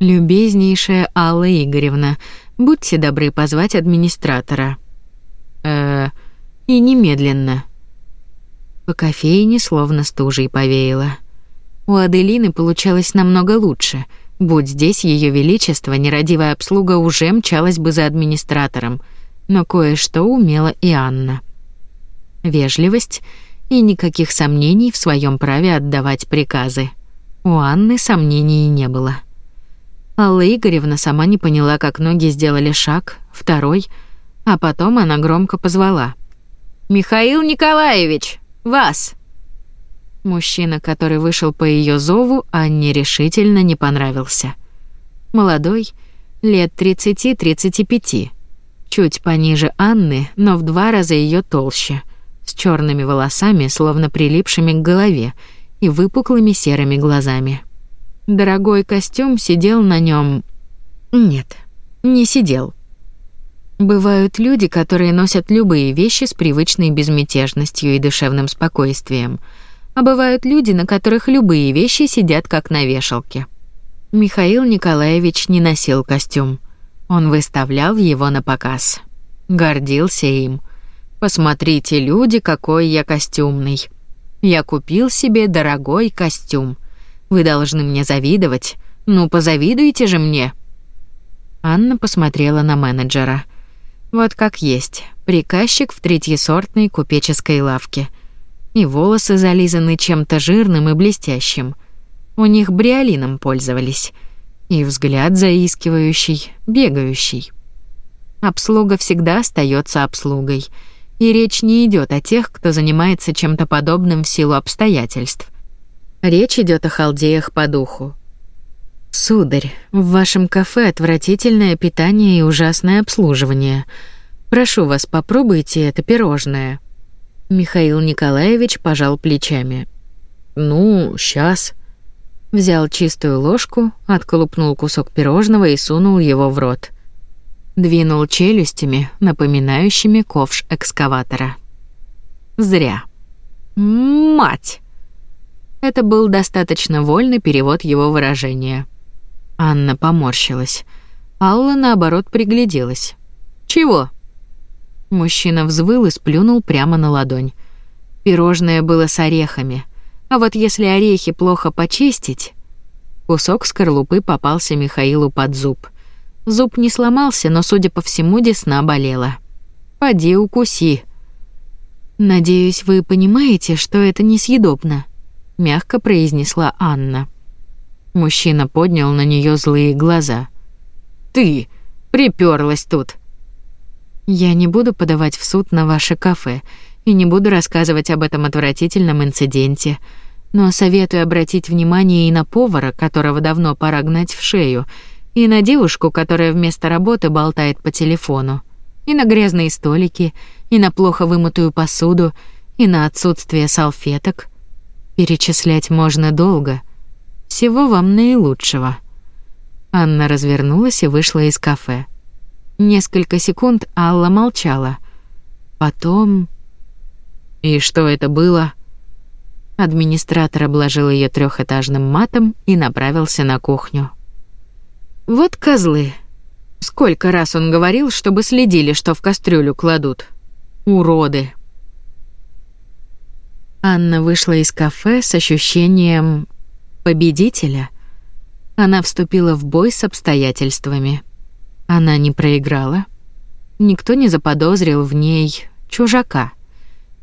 Speaker 1: «Любезнейшая Алла Игоревна, будьте добры позвать администратора». «Э-э...» «И немедленно». По кофейне словно стужей повеяло. «Э-э...» У Аделины получалось намного лучше. Будь здесь ее величество, нерадивая обслуга уже мчалась бы за администратором. Но кое-что умела и Анна. Вежливость и никаких сомнений в своем праве отдавать приказы. У Анны сомнений не было. Алла Игоревна сама не поняла, как ноги сделали шаг, второй, а потом она громко позвала. «Михаил Николаевич, вас!» Мужчина, который вышел по ее зову, Анне решительно не понравился. Молодой, лет 30-35, чуть пониже Анны, но в два раза ее толще, с черными волосами, словно прилипшими к голове, и выпуклыми серыми глазами. Дорогой костюм сидел на нем. Нет, не сидел. Бывают люди, которые носят любые вещи с привычной безмятежностью и душевным спокойствием — а бывают люди, на которых любые вещи сидят как на вешалке. Михаил Николаевич не носил костюм. Он выставлял его на показ. Гордился им. «Посмотрите, люди, какой я костюмный. Я купил себе дорогой костюм. Вы должны мне завидовать. Ну, позавидуйте же мне». Анна посмотрела на менеджера. Вот как есть, приказчик в третьесортной купеческой лавке – и волосы зализаны чем-то жирным и блестящим. У них бриолином пользовались. И взгляд заискивающий, бегающий. Обслуга всегда остается обслугой. И речь не идет о тех, кто занимается чем-то подобным в силу обстоятельств. Речь идет о халдеях по духу. «Сударь, в вашем кафе отвратительное питание и ужасное обслуживание. Прошу вас, попробуйте это пирожное». Михаил Николаевич пожал плечами. «Ну, сейчас». Взял чистую ложку, отколупнул кусок пирожного и сунул его в рот. Двинул челюстями, напоминающими ковш экскаватора. Зря. «Мать!» Это был достаточно вольный перевод его выражения. Анна поморщилась. Алла, наоборот, пригляделась. «Чего?» Мужчина взвыл и сплюнул прямо на ладонь. Пирожное было с орехами. А вот если орехи плохо почистить... Кусок скорлупы попался Михаилу под зуб. Зуб не сломался, но, судя по всему, десна болела. «Поди укуси». «Надеюсь, вы понимаете, что это несъедобно», — мягко произнесла Анна. Мужчина поднял на нее злые глаза. «Ты приперлась тут!» Я не буду подавать в суд на ваше кафе и не буду рассказывать об этом отвратительном инциденте, но советую обратить внимание и на повара, которого давно пора гнать в шею, и на девушку, которая вместо работы болтает по телефону, и на грязные столики, и на плохо вымытую посуду, и на отсутствие салфеток. Перечислять можно долго. Всего вам наилучшего. Анна развернулась и вышла из кафе. Несколько секунд Алла молчала. Потом... «И что это было?» Администратор обложил ее трехэтажным матом и направился на кухню. «Вот козлы. Сколько раз он говорил, чтобы следили, что в кастрюлю кладут. Уроды!» Анна вышла из кафе с ощущением победителя. Она вступила в бой с обстоятельствами. Она не проиграла. Никто не заподозрил в ней чужака.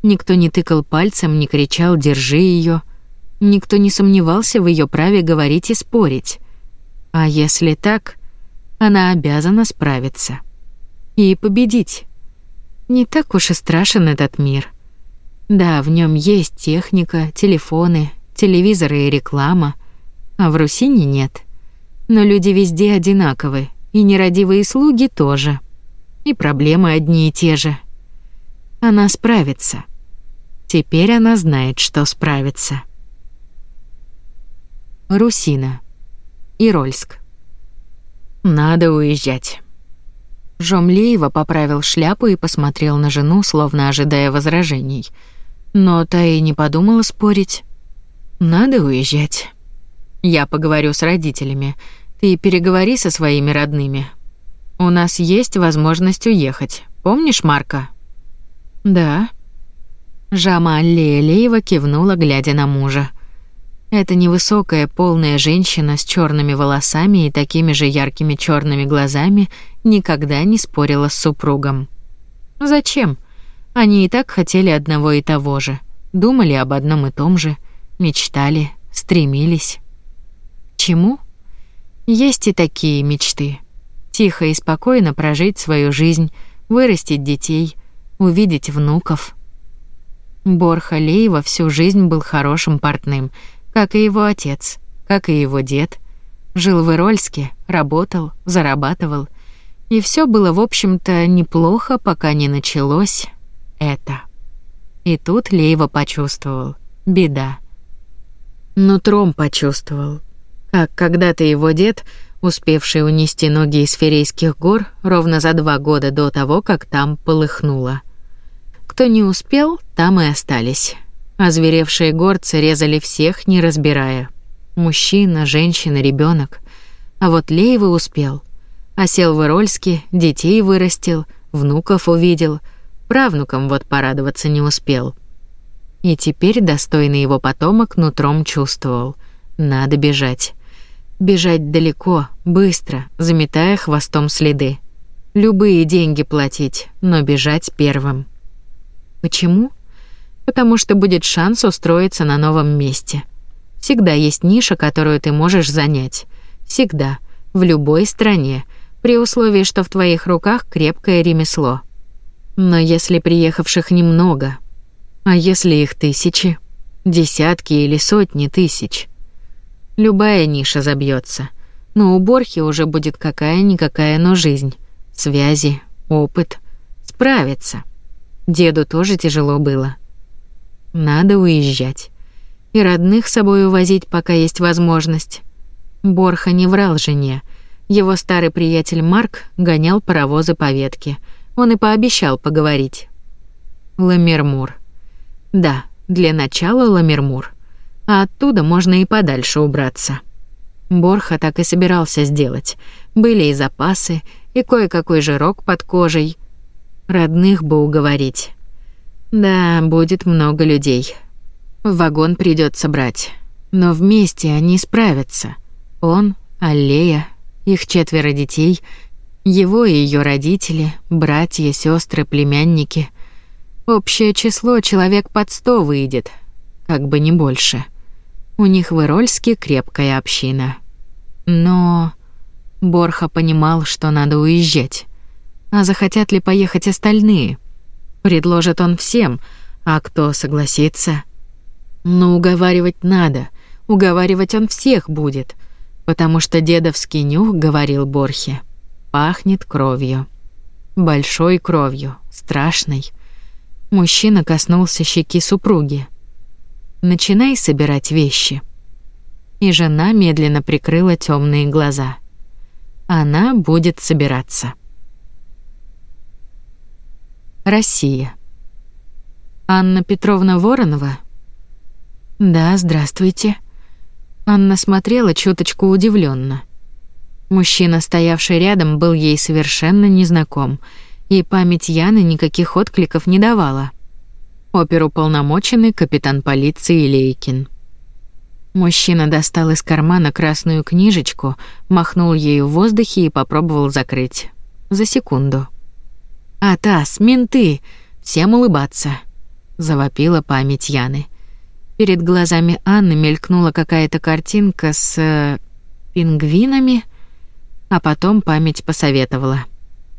Speaker 1: Никто не тыкал пальцем, не кричал «держи её». Никто не сомневался в её праве говорить и спорить. А если так, она обязана справиться. И победить. Не так уж и страшен этот мир. Да, в нём есть техника, телефоны, телевизоры и реклама, а в Русине нет. Но люди везде одинаковы, и нерадивые слуги тоже. И проблемы одни и те же. Она справится. Теперь она знает, что справится. Русина. Ирольск. Надо уезжать. Жомлеева поправил шляпу и посмотрел на жену, словно ожидая возражений. Но та и не подумала спорить. «Надо уезжать. Я поговорю с родителями. Ты переговори со своими родными. У нас есть возможность уехать. Помнишь Марка?» «Да». Жама Лейлеева кивнула, глядя на мужа. Эта невысокая, полная женщина с черными волосами и такими же яркими черными глазами никогда не спорила с супругом. Зачем? Они и так хотели одного и того же, думали об одном и том же, мечтали, стремились. К чему? Есть и такие мечты. Тихо и спокойно прожить свою жизнь, вырастить детей, увидеть внуков. Борха Леева всю жизнь был хорошим портным, как и его отец, как и его дед. Жил в Ирольске, работал, зарабатывал. И все было, в общем-то, неплохо, пока не началось это. И тут Леева почувствовал. Беда. Нутром почувствовал как когда-то его дед, успевший унести ноги из Ферейских гор ровно за два года до того, как там полыхнуло. Кто не успел, там и остались. Озверевшие горцы резали всех, не разбирая. Мужчина, женщина, ребенок. А вот Леева успел. Осел в Ирольске, детей вырастил, внуков увидел. Правнукам вот порадоваться не успел. И теперь достойный его потомок нутром чувствовал. Надо бежать. Бежать далеко, быстро, заметая хвостом следы. Любые деньги платить, но бежать первым. Почему? Потому что будет шанс устроиться на новом месте. Всегда есть ниша, которую ты можешь занять. Всегда, в любой стране, при условии, что в твоих руках крепкое ремесло. Но если приехавших немного, а если их тысячи, десятки или сотни тысяч, Любая ниша забьется. Но у Борхи уже будет какая-никакая, но жизнь. Связи, опыт. Справится. Деду тоже тяжело было. Надо уезжать. И родных с собой увозить, пока есть возможность. Борха не врал жене. Его старый приятель Марк гонял паровозы по ветке. Он и пообещал поговорить. Ламермур. Да, для начала Ламермур а оттуда можно и подальше убраться. Борха так и собирался сделать. Были и запасы, и кое-какой жирок под кожей. Родных бы уговорить. Да, будет много людей. В вагон придется брать. Но вместе они справятся. Он, Аллея, их четверо детей, его и ее родители, братья, сестры, племянники. Общее число человек под сто выйдет, как бы не больше. — у них в Ирольске крепкая община. Но Борха понимал, что надо уезжать. А захотят ли поехать остальные? Предложит он всем, а кто согласится? Но уговаривать надо, уговаривать он всех будет, потому что дедовский нюх, говорил Борхе, пахнет кровью. Большой кровью, страшной. Мужчина коснулся щеки супруги. Начинай собирать вещи». И жена медленно прикрыла темные глаза. Она будет собираться. Россия. Анна Петровна Воронова? Да, здравствуйте. Анна смотрела чуточку удивленно. Мужчина, стоявший рядом, был ей совершенно незнаком, и память Яны никаких откликов не давала оперуполномоченный капитан полиции Лейкин. Мужчина достал из кармана красную книжечку, махнул ею в воздухе и попробовал закрыть. За секунду. «Атас, менты! Всем улыбаться!» — завопила память Яны. Перед глазами Анны мелькнула какая-то картинка с... Э, пингвинами, а потом память посоветовала.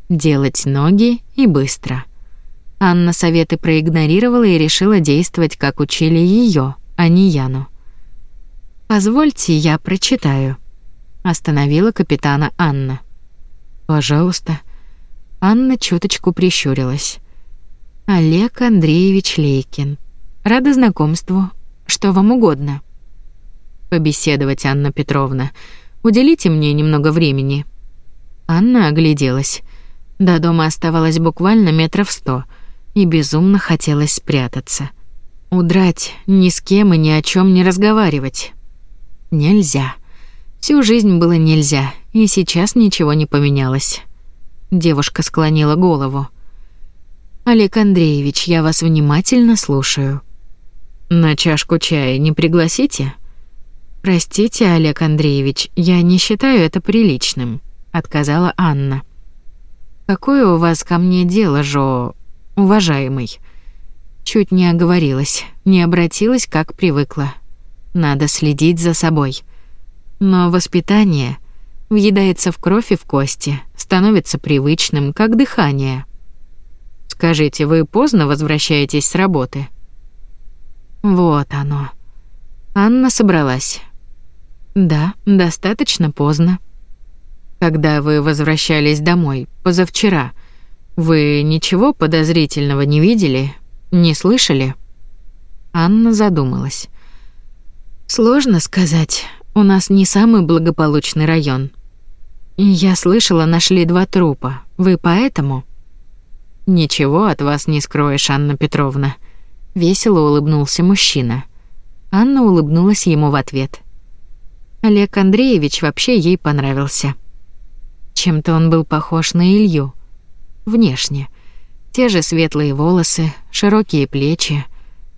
Speaker 1: «Делать ноги и быстро». Анна советы проигнорировала и решила действовать, как учили ее, а не Яну. «Позвольте, я прочитаю», — остановила капитана Анна. «Пожалуйста». Анна чуточку прищурилась. «Олег Андреевич Лейкин. Рада знакомству. Что вам угодно?» «Побеседовать, Анна Петровна. Уделите мне немного времени». Анна огляделась. До дома оставалось буквально метров сто — и безумно хотелось спрятаться. Удрать, ни с кем и ни о чем не разговаривать. Нельзя. Всю жизнь было нельзя, и сейчас ничего не поменялось. Девушка склонила голову. «Олег Андреевич, я вас внимательно слушаю». «На чашку чая не пригласите?» «Простите, Олег Андреевич, я не считаю это приличным», — отказала Анна. «Какое у вас ко мне дело, Жо уважаемый». Чуть не оговорилась, не обратилась, как привыкла. Надо следить за собой. Но воспитание въедается в кровь и в кости, становится привычным, как дыхание. «Скажите, вы поздно возвращаетесь с работы?» Вот оно. Анна собралась. Да, достаточно поздно. Когда вы возвращались домой позавчера, вы ничего подозрительного не видели? Не слышали? Анна задумалась. Сложно сказать. У нас не самый благополучный район. Я слышала, нашли два трупа. Вы поэтому? Ничего от вас не скроешь, Анна Петровна, весело улыбнулся мужчина. Анна улыбнулась ему в ответ. Олег Андреевич вообще ей понравился. Чем-то он был похож на Илью. Внешне. Те же светлые волосы, широкие плечи,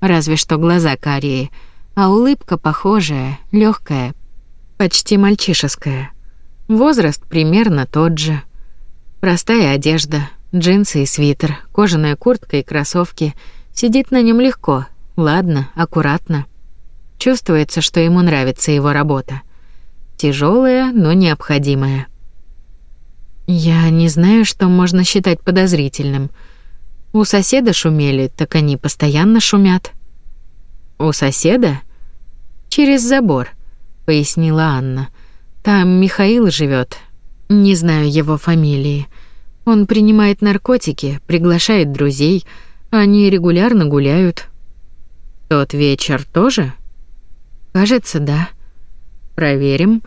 Speaker 1: разве что глаза карие, а улыбка похожая, легкая, почти мальчишеская. Возраст примерно тот же. Простая одежда, джинсы и свитер, кожаная куртка и кроссовки. Сидит на нем легко, ладно, аккуратно. Чувствуется, что ему нравится его работа. Тяжелая, но необходимая. Я не знаю, что можно считать подозрительным. У соседа шумели, так они постоянно шумят. У соседа? Через забор, пояснила Анна. Там Михаил живет. Не знаю его фамилии. Он принимает наркотики, приглашает друзей, они регулярно гуляют. Тот вечер тоже? Кажется, да. Проверим.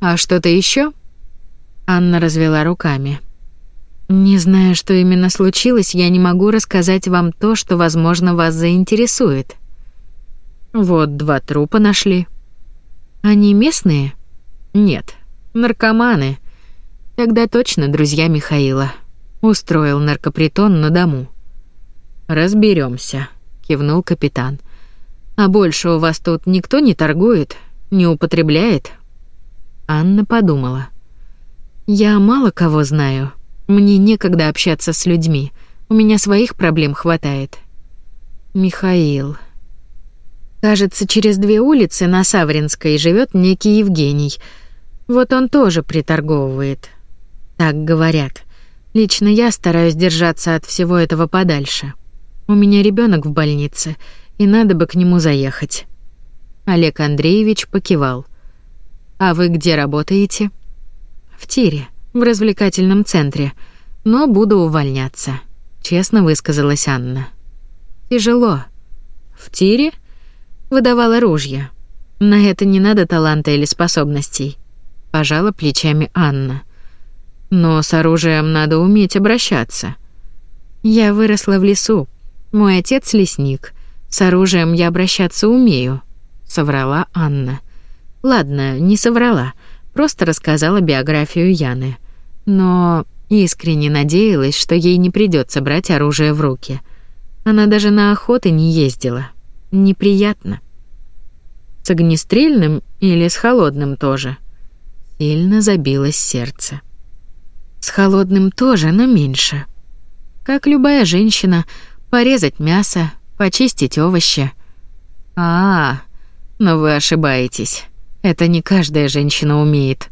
Speaker 1: А что-то еще? Анна развела руками. Не зная, что именно случилось, я не могу рассказать вам то, что, возможно, вас заинтересует. Вот два трупа нашли. Они местные? Нет, наркоманы. Тогда точно друзья Михаила. Устроил наркопритон на дому. Разберемся, кивнул капитан. А больше у вас тут никто не торгует, не употребляет? Анна подумала. Я мало кого знаю. Мне некогда общаться с людьми. У меня своих проблем хватает. Михаил. Кажется, через две улицы на Савринской живет некий Евгений. Вот он тоже приторговывает. Так говорят. Лично я стараюсь держаться от всего этого подальше. У меня ребенок в больнице, и надо бы к нему заехать. Олег Андреевич покивал. А вы где работаете? в тире, в развлекательном центре, но буду увольняться, честно высказалась Анна. Тяжело. В тире выдавала ружья. На это не надо таланта или способностей, пожала плечами Анна. Но с оружием надо уметь обращаться. Я выросла в лесу. Мой отец лесник. С оружием я обращаться умею, соврала Анна. Ладно, не соврала. Просто рассказала биографию Яны. Но искренне надеялась, что ей не придется брать оружие в руки. Она даже на охоты не ездила. Неприятно. С огнестрельным или с холодным тоже. Сильно забилось сердце. С холодным тоже, но меньше. Как любая женщина, порезать мясо, почистить овощи. А, -а, -а но вы ошибаетесь. Это не каждая женщина умеет.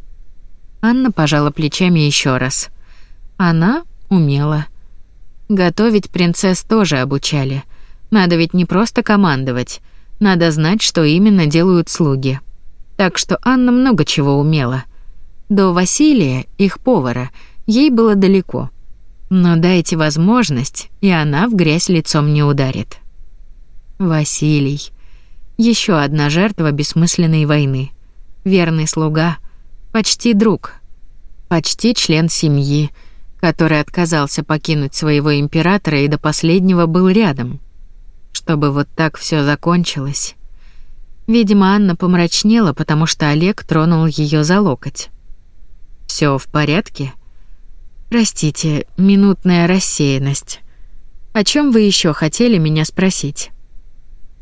Speaker 1: Анна пожала плечами еще раз. Она умела. Готовить принцесс тоже обучали. Надо ведь не просто командовать, надо знать, что именно делают слуги. Так что Анна много чего умела. До Василия, их повара, ей было далеко. Но дайте возможность, и она в грязь лицом не ударит. Василий. Еще одна жертва бессмысленной войны верный слуга, почти друг, почти член семьи, который отказался покинуть своего императора и до последнего был рядом. Чтобы вот так все закончилось. Видимо, Анна помрачнела, потому что Олег тронул ее за локоть. Все в порядке? Простите, минутная рассеянность. О чем вы еще хотели меня спросить?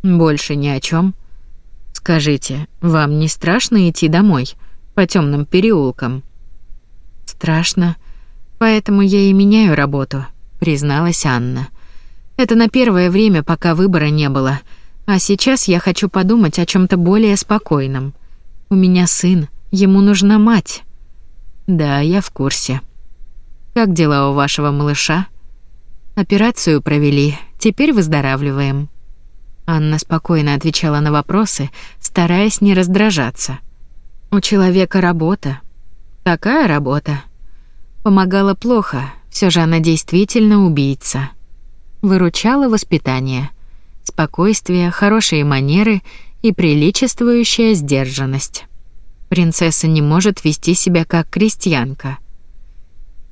Speaker 1: Больше ни о чем. Скажите, вам не страшно идти домой по темным переулкам? Страшно, поэтому я и меняю работу, призналась Анна. Это на первое время, пока выбора не было. А сейчас я хочу подумать о чем то более спокойном. У меня сын, ему нужна мать. Да, я в курсе. Как дела у вашего малыша? Операцию провели, теперь выздоравливаем. Анна спокойно отвечала на вопросы, стараясь не раздражаться. У человека работа. Такая работа. Помогала плохо, все же она действительно убийца. Выручала воспитание, спокойствие, хорошие манеры и приличествующая сдержанность. Принцесса не может вести себя как крестьянка.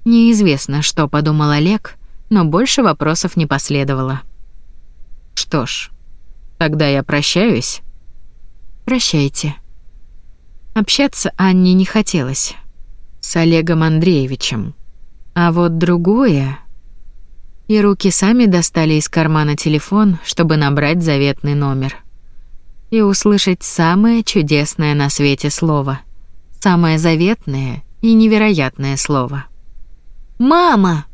Speaker 1: Неизвестно, что подумал Олег, но больше вопросов не последовало. Что ж, Тогда я прощаюсь. Прощайте. Общаться Анне не хотелось. С Олегом Андреевичем. А вот другое... И руки сами достали из кармана телефон, чтобы набрать заветный номер. И услышать самое чудесное на свете слово. Самое заветное и невероятное слово. «Мама!»